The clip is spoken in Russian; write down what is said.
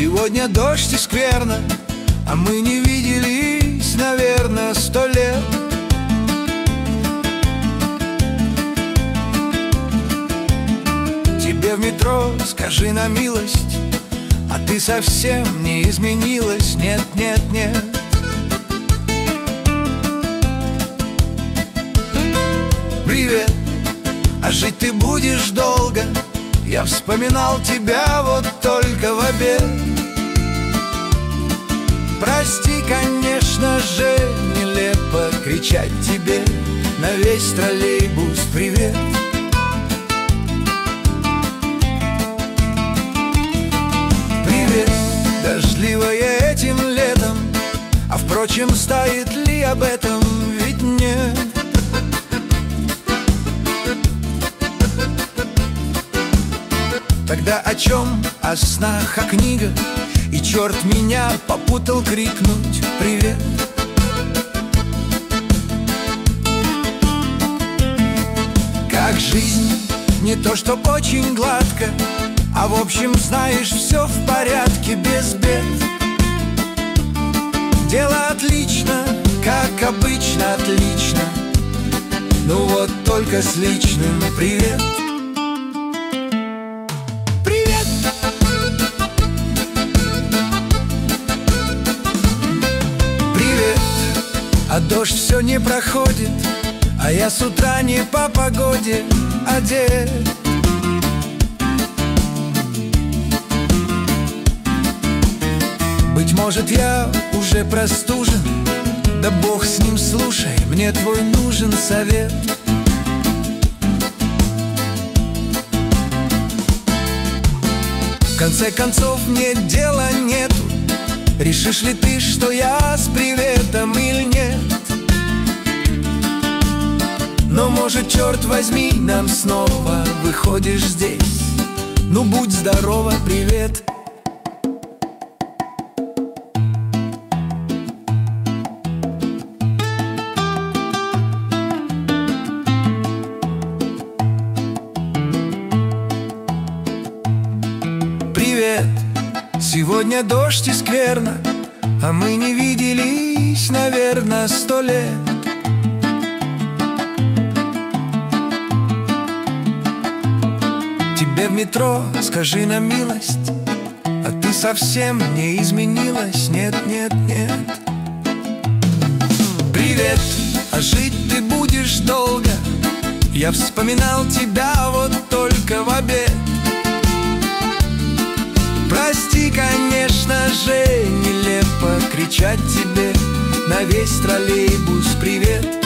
Сегодня дождь и скверно А мы не виделись, наверное, сто лет. Тебе в метро скажи на милость А ты совсем не изменилась, нет, нет, нет. Привет, а жить ты будешь долго? Я вспоминал тебя вот только в обед Прости, конечно же, нелепо кричать тебе На весь троллейбус привет Привет, дождливое этим летом А впрочем, стоит ли об этом, ведь нет Тогда о чем? О снах, о книгах И черт меня попутал крикнуть «Привет!» Как жизнь, не то чтоб очень гладко А в общем, знаешь, все в порядке, без бед Дело отлично, как обычно, отлично Ну вот только с личным Привет! Дождь все не проходит А я с утра не по погоде одет Быть может, я уже простужен Да бог с ним, слушай, мне твой нужен совет В конце концов, мне дела нету Решишь ли ты, что я с приветом или нет? Но может, черт возьми, нам снова выходишь здесь. Ну будь здорова, привет. Привет, сегодня дождь и скверно А мы не виделись, наверное, сто лет Тебе в метро скажи на милость. А ты совсем не изменилась, нет, нет, нет. Привет, а жить ты будешь долго? Я вспоминал тебя вот только в обед. Прости, конечно же, нелепо кричать тебе На весь троллейбус привет